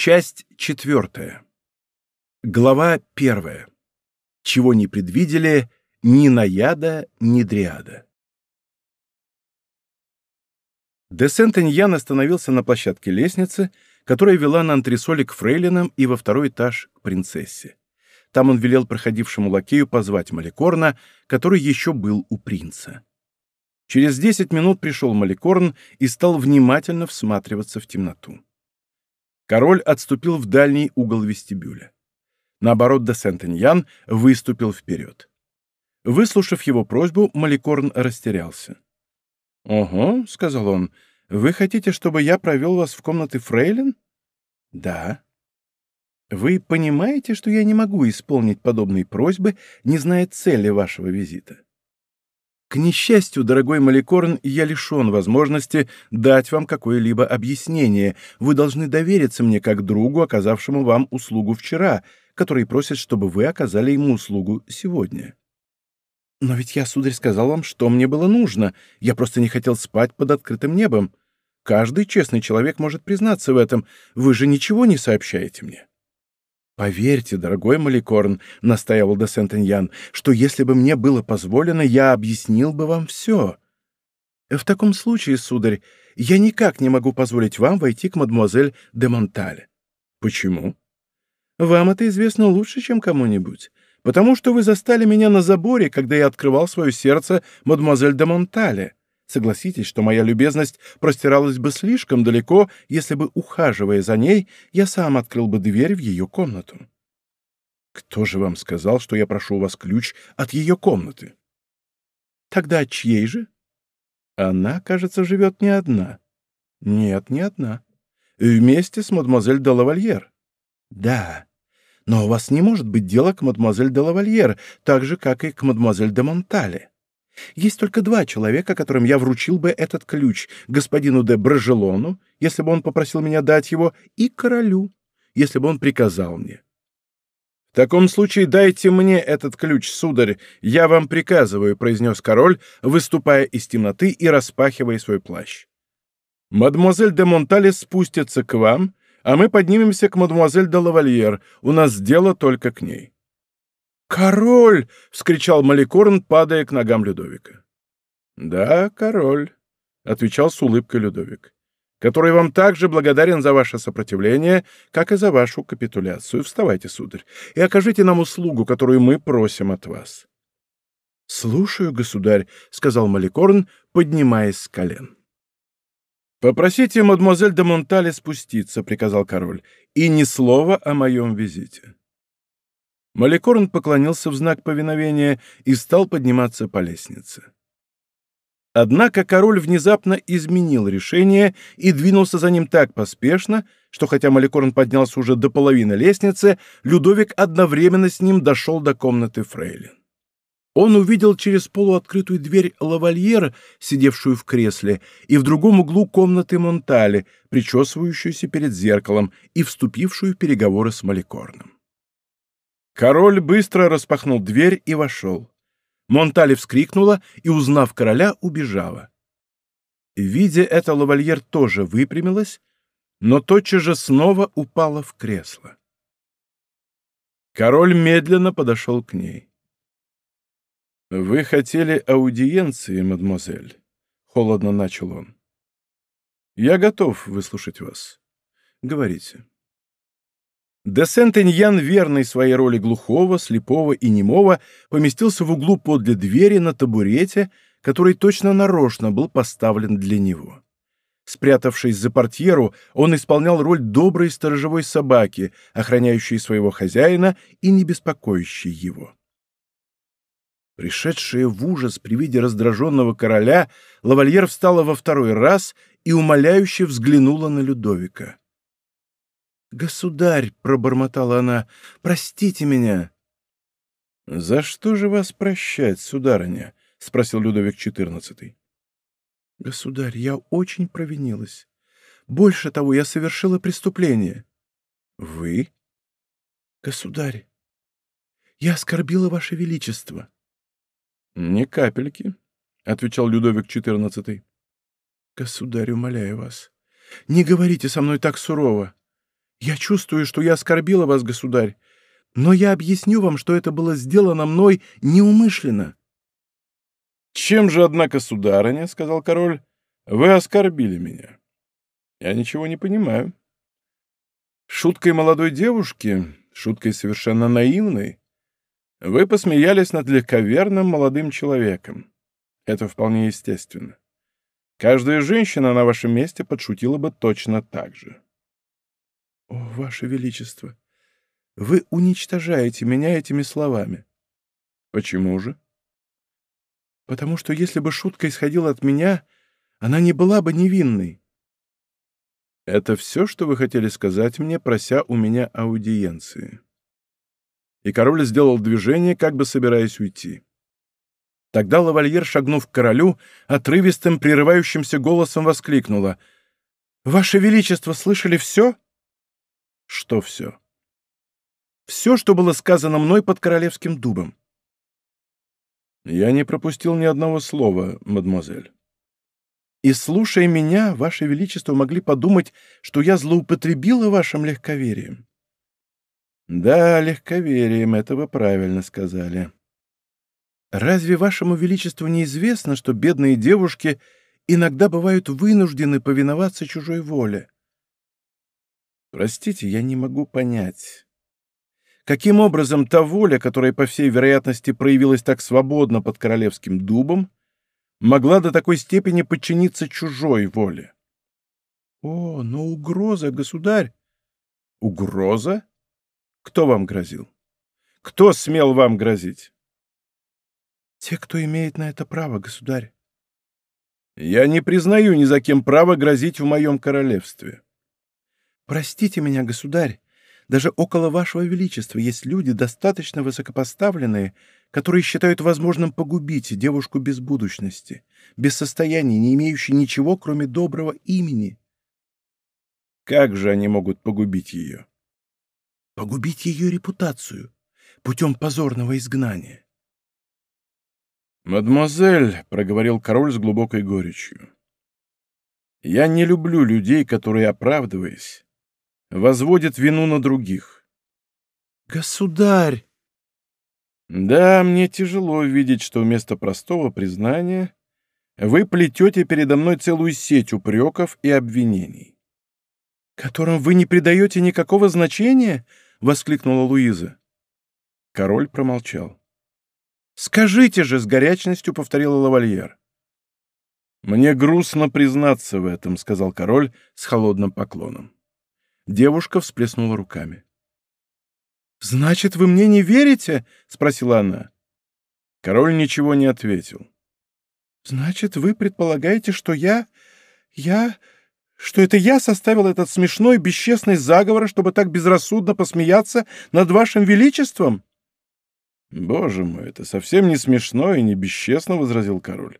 Часть четвертая. Глава первая. Чего не предвидели ни Наяда, ни Дриада. Де Сент-Эньян остановился на площадке лестницы, которая вела на антресоли к фрейлинам и во второй этаж к принцессе. Там он велел проходившему лакею позвать Маликорна, который еще был у принца. Через десять минут пришел Маликорн и стал внимательно всматриваться в темноту. Король отступил в дальний угол вестибюля. Наоборот, де Сент-Эньян выступил вперед. Выслушав его просьбу, Маликорн растерялся. «Ого», — сказал он, — «вы хотите, чтобы я провел вас в комнаты фрейлин?» «Да». «Вы понимаете, что я не могу исполнить подобные просьбы, не зная цели вашего визита?» К несчастью, дорогой Маликорн, я лишен возможности дать вам какое-либо объяснение. Вы должны довериться мне как другу, оказавшему вам услугу вчера, который просит, чтобы вы оказали ему услугу сегодня. Но ведь я, сударь, сказал вам, что мне было нужно. Я просто не хотел спать под открытым небом. Каждый честный человек может признаться в этом. Вы же ничего не сообщаете мне. «Поверьте, дорогой Маликорн», — настаивал де Сентеньян, «что если бы мне было позволено, я объяснил бы вам все. В таком случае, сударь, я никак не могу позволить вам войти к мадемуазель де Монтале». «Почему?» «Вам это известно лучше, чем кому-нибудь, потому что вы застали меня на заборе, когда я открывал свое сердце мадемуазель де Монтале. Согласитесь, что моя любезность простиралась бы слишком далеко, если бы, ухаживая за ней, я сам открыл бы дверь в ее комнату. Кто же вам сказал, что я прошу у вас ключ от ее комнаты? Тогда от чьей же? Она, кажется, живет не одна. Нет, не одна. Вместе с мадемуазель де лавальер. Да, но у вас не может быть дела к мадемуазель де лавальер, так же, как и к мадемуазель де Монтале. Есть только два человека, которым я вручил бы этот ключ — господину де Брожелону, если бы он попросил меня дать его, и королю, если бы он приказал мне. «В таком случае дайте мне этот ключ, сударь, я вам приказываю», — произнес король, выступая из темноты и распахивая свой плащ. «Мадемуазель де Монтале спустится к вам, а мы поднимемся к мадемуазель де Лавальер, у нас дело только к ней». «Король!» — вскричал Маликорн, падая к ногам Людовика. «Да, король», — отвечал с улыбкой Людовик, «который вам также благодарен за ваше сопротивление, как и за вашу капитуляцию. Вставайте, сударь, и окажите нам услугу, которую мы просим от вас». «Слушаю, государь», — сказал Маликорн, поднимаясь с колен. «Попросите мадемуазель де Монтале спуститься», — приказал король, — «и ни слова о моем визите». Маликорн поклонился в знак повиновения и стал подниматься по лестнице. Однако король внезапно изменил решение и двинулся за ним так поспешно, что хотя Маликорн поднялся уже до половины лестницы, Людовик одновременно с ним дошел до комнаты Фрейлин. Он увидел через полуоткрытую дверь лавальер, сидевшую в кресле, и в другом углу комнаты Монтали, причесывающуюся перед зеркалом и вступившую в переговоры с Маликорном. Король быстро распахнул дверь и вошел. Монтали вскрикнула и, узнав короля, убежала. Видя это, лавальер тоже выпрямилась, но тотчас же снова упала в кресло. Король медленно подошел к ней. «Вы хотели аудиенции, мадемуазель?» — холодно начал он. «Я готов выслушать вас. Говорите». Де Сент-Эньян, верный своей роли глухого, слепого и немого, поместился в углу подле двери на табурете, который точно нарочно был поставлен для него. Спрятавшись за портьеру, он исполнял роль доброй сторожевой собаки, охраняющей своего хозяина и не беспокоящей его. Пришедшая в ужас при виде раздраженного короля, лавальер встала во второй раз и умоляюще взглянула на Людовика. «Государь!» — пробормотала она. «Простите меня!» «За что же вас прощать, сударыня?» — спросил Людовик XIV. «Государь, я очень провинилась. Больше того, я совершила преступление». «Вы?» «Государь, я оскорбила ваше величество». «Ни капельки», — отвечал Людовик XIV. «Государь, умоляю вас, не говорите со мной так сурово. «Я чувствую, что я оскорбила вас, государь, но я объясню вам, что это было сделано мной неумышленно». «Чем же, однако, сударыня, — сказал король, — вы оскорбили меня? Я ничего не понимаю. Шуткой молодой девушки, шуткой совершенно наивной, вы посмеялись над легковерным молодым человеком. Это вполне естественно. Каждая женщина на вашем месте подшутила бы точно так же. — О, Ваше Величество! Вы уничтожаете меня этими словами. — Почему же? — Потому что если бы шутка исходила от меня, она не была бы невинной. — Это все, что вы хотели сказать мне, прося у меня аудиенции? И король сделал движение, как бы собираясь уйти. Тогда лавальер, шагнув к королю, отрывистым, прерывающимся голосом воскликнула. «Ваше Величество, слышали все?» «Что все?» «Все, что было сказано мной под королевским дубом». «Я не пропустил ни одного слова, мадемуазель». «И, слушая меня, Ваше Величество могли подумать, что я злоупотребила вашим легковерием». «Да, легковерием, это вы правильно сказали». Разве вашему величеству неизвестно, что бедные девушки иногда бывают вынуждены повиноваться чужой воле? Простите, я не могу понять. Каким образом та воля, которая, по всей вероятности, проявилась так свободно под королевским дубом, могла до такой степени подчиниться чужой воле? О, но угроза, государь! Угроза? Кто вам грозил? Кто смел вам грозить? Те, кто имеет на это право, государь. Я не признаю ни за кем права грозить в моем королевстве. Простите меня, государь, даже около вашего величества есть люди, достаточно высокопоставленные, которые считают возможным погубить девушку без будущности, без состояния, не имеющей ничего, кроме доброго имени. Как же они могут погубить ее? Погубить ее репутацию путем позорного изгнания. «Мадемуазель», — проговорил король с глубокой горечью, — «я не люблю людей, которые, оправдываясь, возводят вину на других». «Государь!» «Да, мне тяжело видеть, что вместо простого признания вы плетете передо мной целую сеть упреков и обвинений». «Которым вы не придаете никакого значения?» — воскликнула Луиза. Король промолчал. «Скажите же!» — с горячностью повторила лавальер. «Мне грустно признаться в этом», — сказал король с холодным поклоном. Девушка всплеснула руками. «Значит, вы мне не верите?» — спросила она. Король ничего не ответил. «Значит, вы предполагаете, что я... я... что это я составил этот смешной, бесчестный заговор, чтобы так безрассудно посмеяться над вашим величеством?» «Боже мой, это совсем не смешно и не бесчестно», — возразил король.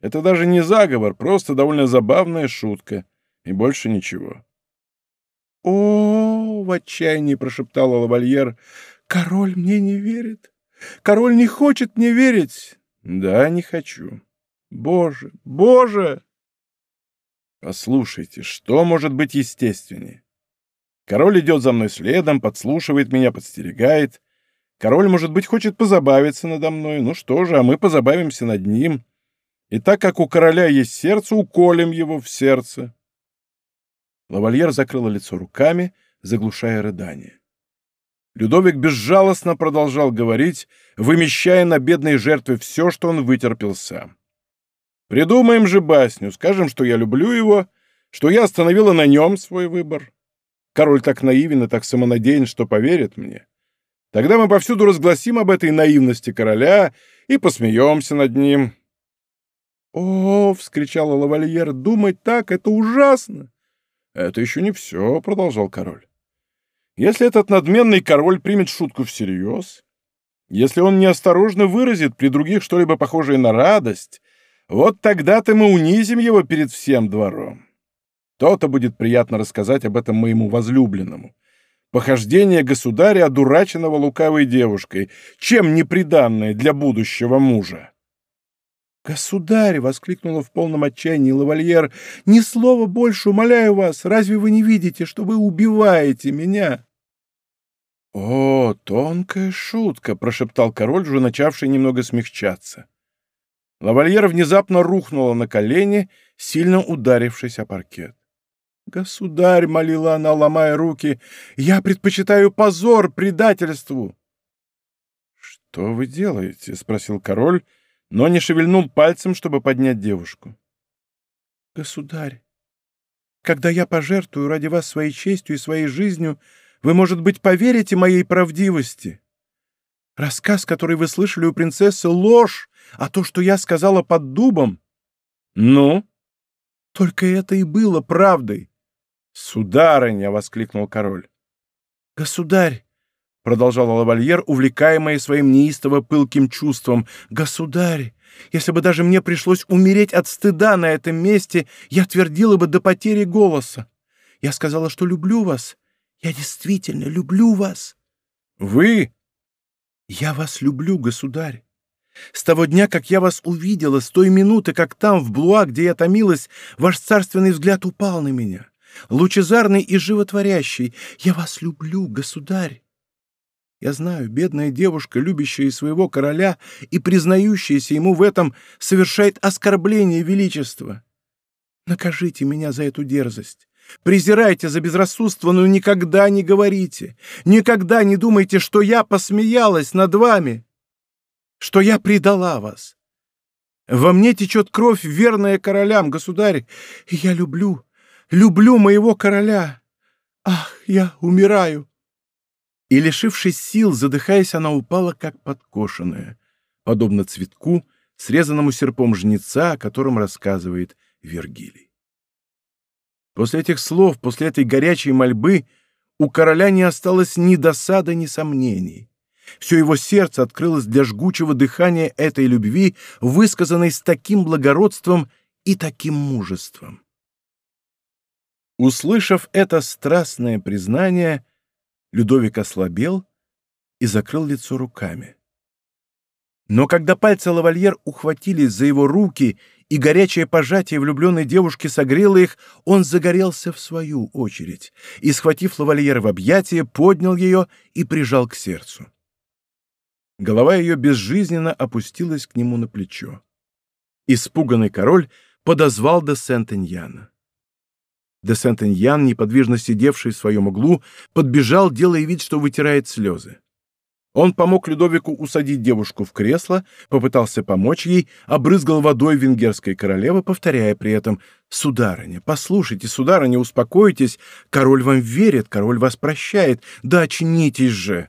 «Это даже не заговор, просто довольно забавная шутка, и больше ничего». «О, — в отчаянии прошептала лавальер, — король мне не верит. Король не хочет мне верить». «Да, не хочу». «Боже, боже!» «Послушайте, что может быть естественнее? Король идет за мной следом, подслушивает меня, подстерегает». Король, может быть, хочет позабавиться надо мной. Ну что же, а мы позабавимся над ним. И так как у короля есть сердце, уколем его в сердце. Лавальер закрыла лицо руками, заглушая рыдание. Людовик безжалостно продолжал говорить, вымещая на бедной жертве все, что он вытерпел сам. «Придумаем же басню, скажем, что я люблю его, что я остановила на нем свой выбор. Король так наивен и так самонадеян, что поверит мне. Тогда мы повсюду разгласим об этой наивности короля и посмеемся над ним». «О!» — вскричала лавальер. «Думать так — это ужасно!» «Это еще не все», — продолжал король. «Если этот надменный король примет шутку всерьез, если он неосторожно выразит при других что-либо похожее на радость, вот тогда-то мы унизим его перед всем двором. То-то будет приятно рассказать об этом моему возлюбленному, Похождение государя, одураченного лукавой девушкой, чем неприданное для будущего мужа. «Государь!» — воскликнула в полном отчаянии лавальер. «Ни слова больше, умоляю вас! Разве вы не видите, что вы убиваете меня?» «О, тонкая шутка!» — прошептал король, уже начавший немного смягчаться. Лавальер внезапно рухнула на колени, сильно ударившись о паркет. «Государь!» — молила она, ломая руки. «Я предпочитаю позор предательству!» «Что вы делаете?» — спросил король, но не шевельнул пальцем, чтобы поднять девушку. «Государь, когда я пожертвую ради вас своей честью и своей жизнью, вы, может быть, поверите моей правдивости. Рассказ, который вы слышали у принцессы, — ложь, а то, что я сказала под дубом... Ну? Только это и было правдой. Сударыня! — воскликнул король. Государь! — продолжал лавальер, увлекаемый своим неистово пылким чувством. «Государь, если бы даже мне пришлось умереть от стыда на этом месте, я твердила бы до потери голоса. Я сказала, что люблю вас. Я действительно люблю вас». «Вы?» «Я вас люблю, государь. С того дня, как я вас увидела, с той минуты, как там, в Блуа, где я томилась, ваш царственный взгляд упал на меня. Лучезарный и животворящий. Я вас люблю, государь. Я знаю, бедная девушка, любящая своего короля и признающаяся ему в этом, совершает оскорбление величества. Накажите меня за эту дерзость. Презирайте за безрассудство, но никогда не говорите, никогда не думайте, что я посмеялась над вами, что я предала вас. Во мне течет кровь, верная королям, государь, и я люблю, люблю моего короля. Ах, я умираю!» И, лишившись сил, задыхаясь, она упала, как подкошенная, подобно цветку, срезанному серпом жнеца, о котором рассказывает Вергилий. После этих слов, после этой горячей мольбы у короля не осталось ни досады, ни сомнений. Все его сердце открылось для жгучего дыхания этой любви, высказанной с таким благородством и таким мужеством. Услышав это страстное признание, Людовик ослабел и закрыл лицо руками. Но когда пальцы лавальер ухватились за его руки и горячее пожатие влюбленной девушки согрело их, он загорелся в свою очередь и, схватив лавальер в объятия, поднял ее и прижал к сердцу. Голова ее безжизненно опустилась к нему на плечо. Испуганный король подозвал де Сент-Эньяна. Де Сент-Эньян, неподвижно сидевший в своем углу, подбежал, делая вид, что вытирает слезы. Он помог Людовику усадить девушку в кресло, попытался помочь ей, обрызгал водой венгерской королевы, повторяя при этом «Сударыня, послушайте, сударыня, успокойтесь, король вам верит, король вас прощает, да очнитесь же!»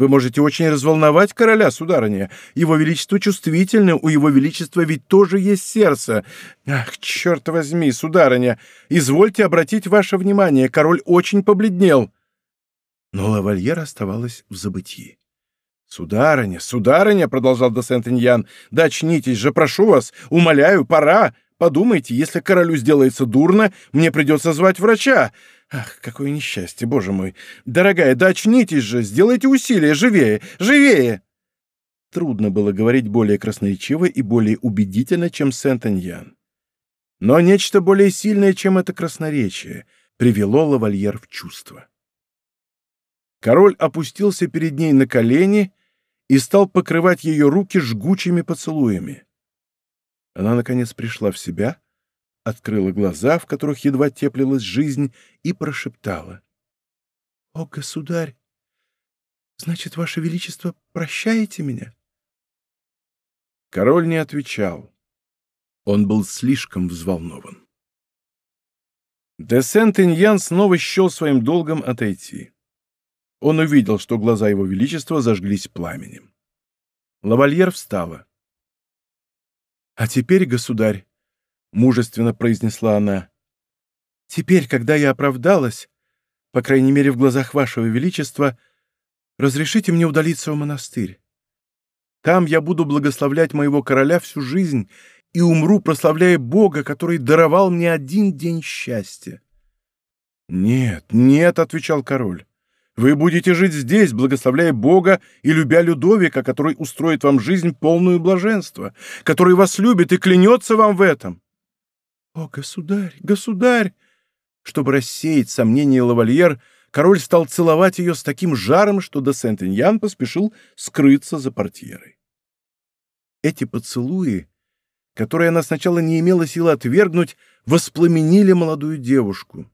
Вы можете очень разволновать короля, сударыня. Его величество чувствительно, у его величества ведь тоже есть сердце. Ах, черт возьми, сударыня, извольте обратить ваше внимание, король очень побледнел. Но лавальер оставалась в забытии. «Сударыня, сударыня!» — продолжал де Сент-Иньян. «Да очнитесь же, прошу вас! Умоляю, пора! Подумайте, если королю сделается дурно, мне придется звать врача! Ах, какое несчастье, боже мой! Дорогая, да очнитесь же! Сделайте усилия! Живее! Живее!» Трудно было говорить более красноречиво и более убедительно, чем Сент-Иньян. Но нечто более сильное, чем это красноречие, привело лавальер в чувство. Король опустился перед ней на колени и стал покрывать ее руки жгучими поцелуями. Она, наконец, пришла в себя, открыла глаза, в которых едва теплилась жизнь, и прошептала. — О, государь! Значит, ваше величество, прощаете меня? Король не отвечал. Он был слишком взволнован. Де Сент-Иньян снова счел своим долгом отойти. Он увидел, что глаза его величества зажглись пламенем. Лавальер встала. «А теперь, государь», — мужественно произнесла она, — «теперь, когда я оправдалась, по крайней мере в глазах вашего величества, разрешите мне удалиться в монастырь. Там я буду благословлять моего короля всю жизнь и умру, прославляя Бога, который даровал мне один день счастья». «Нет, нет», — отвечал король. Вы будете жить здесь, благословляя Бога и любя Людовика, который устроит вам жизнь полную блаженства, который вас любит и клянется вам в этом. О, государь, государь! Чтобы рассеять сомнения лавальер, король стал целовать ее с таким жаром, что де Сент-Иньян поспешил скрыться за портьерой. Эти поцелуи, которые она сначала не имела силы отвергнуть, воспламенили молодую девушку.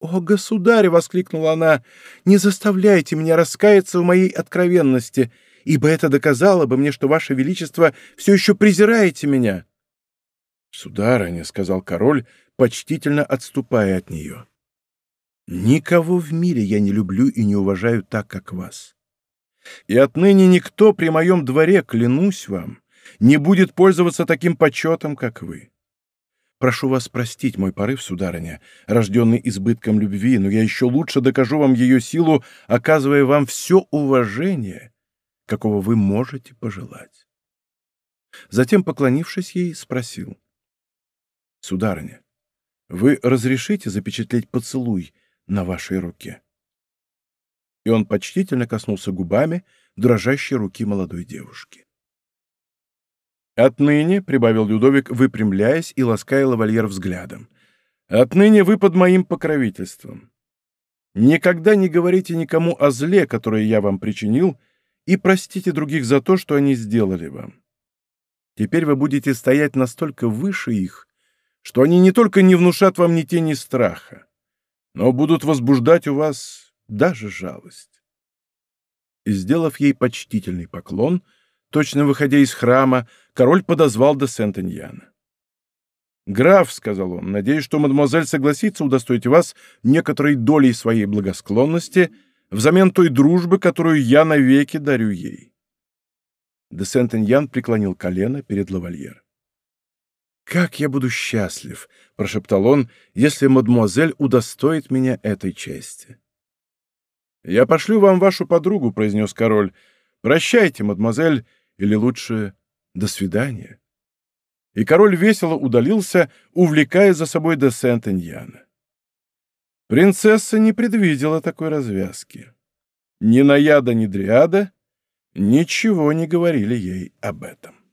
«О, государь!» — воскликнула она. «Не заставляйте меня раскаяться в моей откровенности, ибо это доказало бы мне, что ваше величество все еще презираете меня». «Сударыня», — сказал король, почтительно отступая от нее, — «никого в мире я не люблю и не уважаю так, как вас. И отныне никто при моем дворе, клянусь вам, не будет пользоваться таким почетом, как вы. Прошу вас простить мой порыв, сударыня, рожденный избытком любви, но я еще лучше докажу вам ее силу, оказывая вам все уважение, какого вы можете пожелать. Затем, поклонившись ей, спросил. «Сударыня, вы разрешите запечатлеть поцелуй на вашей руке?» И он почтительно коснулся губами дрожащей руки молодой девушки. «Отныне», — прибавил Людовик, выпрямляясь и лаская лавальер взглядом, — «отныне вы под моим покровительством. Никогда не говорите никому о зле, которое я вам причинил, и простите других за то, что они сделали вам. Теперь вы будете стоять настолько выше их, что они не только не внушат вам ни тени страха, но будут возбуждать у вас даже жалость». И, сделав ей почтительный поклон, — Точно выходя из храма, король подозвал де Сент-Эньяна. «Граф», — сказал он, — «надеюсь, что мадемуазель согласится удостоить вас некоторой долей своей благосклонности взамен той дружбы, которую я навеки дарю ей». Де Сент-Эньян преклонил колено перед лавальер. «Как я буду счастлив», — прошептал он, — «если мадемуазель удостоит меня этой чести». «Я пошлю вам вашу подругу», — произнес король. «Прощайте, мадемуазель, или лучше «до свидания». И король весело удалился, увлекая за собой де Сент-Эньяна. Принцесса не предвидела такой развязки. Ни Наяда, ни Дриада ничего не говорили ей об этом.